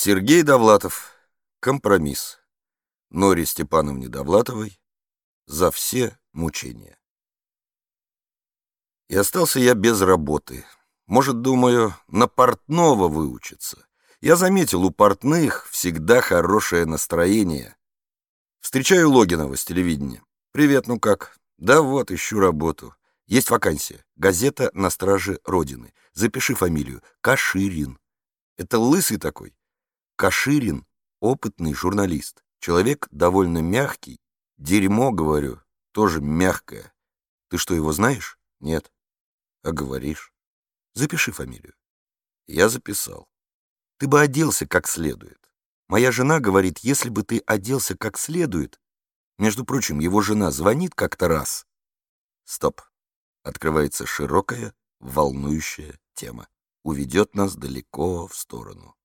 Сергей Довлатов. Компромисс. Норе Степановне Довлатовой. За все мучения. И остался я без работы. Может, думаю, на портного выучиться. Я заметил, у портных всегда хорошее настроение. Встречаю Логинова с телевидения. «Привет, ну как?» «Да вот, ищу работу. Есть вакансия. Газета «На страже Родины». Запиши фамилию. Каширин. Это лысый такой. Каширин — опытный журналист. Человек довольно мягкий. Дерьмо, говорю, тоже мягкое. Ты что, его знаешь? Нет. А говоришь? Запиши фамилию. Я записал. Ты бы оделся как следует. Моя жена говорит, если бы ты оделся как следует... Между прочим, его жена звонит как-то раз. Стоп. Открывается широкая, волнующая тема. Уведет нас далеко в сторону.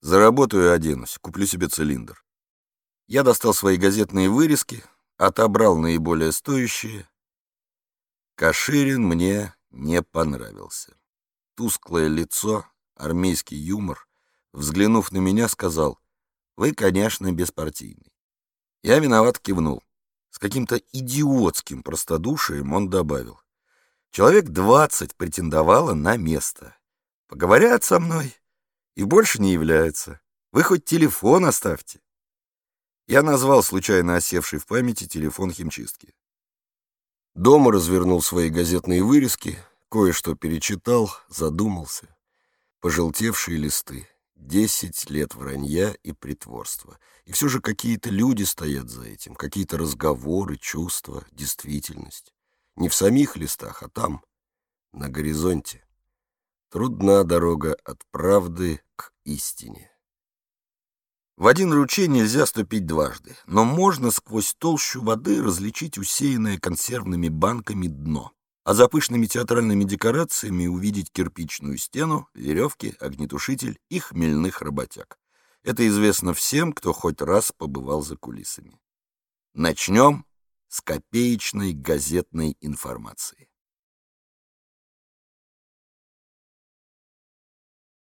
Заработаю и оденусь, куплю себе цилиндр. Я достал свои газетные вырезки, отобрал наиболее стоящие. Каширин мне не понравился. Тусклое лицо, армейский юмор, взглянув на меня, сказал, «Вы, конечно, беспартийный». Я виноват кивнул. С каким-то идиотским простодушием он добавил, «Человек двадцать претендовало на место. Поговорят со мной и больше не являются. Вы хоть телефон оставьте». Я назвал случайно осевший в памяти телефон химчистки. Дома развернул свои газетные вырезки, кое-что перечитал, задумался. Пожелтевшие листы, десять лет вранья и притворства. И все же какие-то люди стоят за этим, какие-то разговоры, чувства, действительность. Не в самих листах, а там, на горизонте. Трудна дорога от правды к истине. В один ручей нельзя ступить дважды, но можно сквозь толщу воды различить усеянное консервными банками дно, а за пышными театральными декорациями увидеть кирпичную стену, веревки, огнетушитель и хмельных работяг. Это известно всем, кто хоть раз побывал за кулисами. Начнем с копеечной газетной информации.